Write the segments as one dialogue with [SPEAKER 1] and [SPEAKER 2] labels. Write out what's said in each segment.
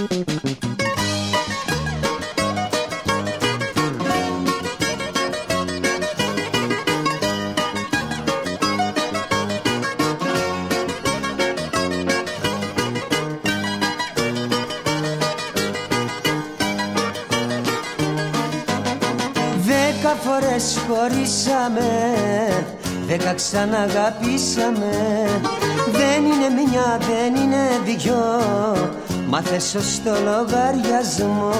[SPEAKER 1] Δέκα φορές χωρίσαμε Δέκα ξαναγαπήσαμε Δεν είναι μια, δεν είναι δυο Μάθε σωστό λογαριασμό.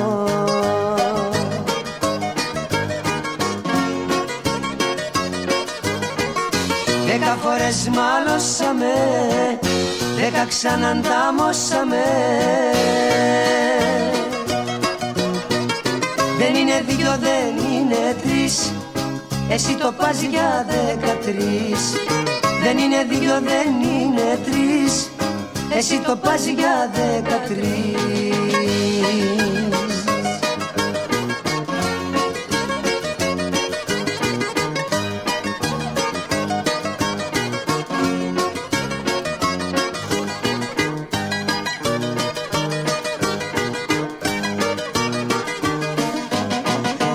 [SPEAKER 1] Δέκα φορές μάλωσαμε Δέκα ξαναντάμωσαμε. Δεν είναι δυο, δεν είναι τρεις. Εσύ το πας για δεκατρεις Δεν είναι δυο, δεν είναι τρεις Εσύ το πας για δεκατρεις.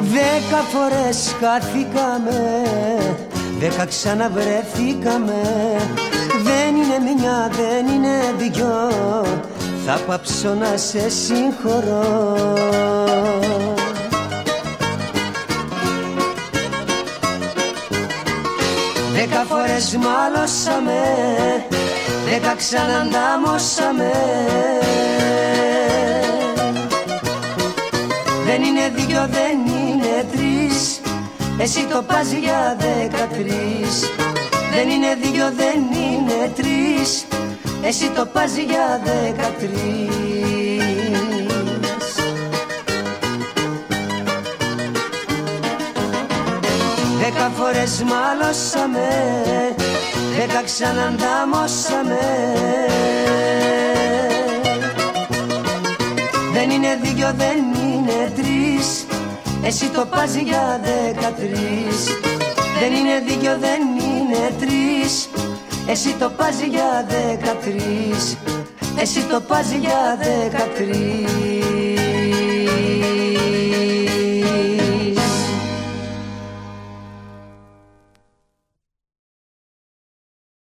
[SPEAKER 1] Δέκα φορές χάθηκαμε Δέκα ξαναβρεθήκαμε. Δεν είναι μια, δεν είναι δυο. Θα πάψω να σε συγχωρώ. Δέκα φορές μάλωσαμε Δέκα ξαναντάμωσαμε. Δεν είναι δυο, δεν είναι τρεις. Εσύ το πας για δεκατρεις Δεν είναι δυο, δεν είναι τρεις. Εσύ το πας για δεκατρεις Δέκα φορές μάλωσαμε Δέκα ξαναντάμωσαμε. Δεν είναι δυο, δεν είναι τρεις. Εσύ το πας για δεκατρεις Δεν είναι δυο, δεν είναι τρεις. Εσύ το πας για δεκατρεις. Εσύ το πας για δεκατρεις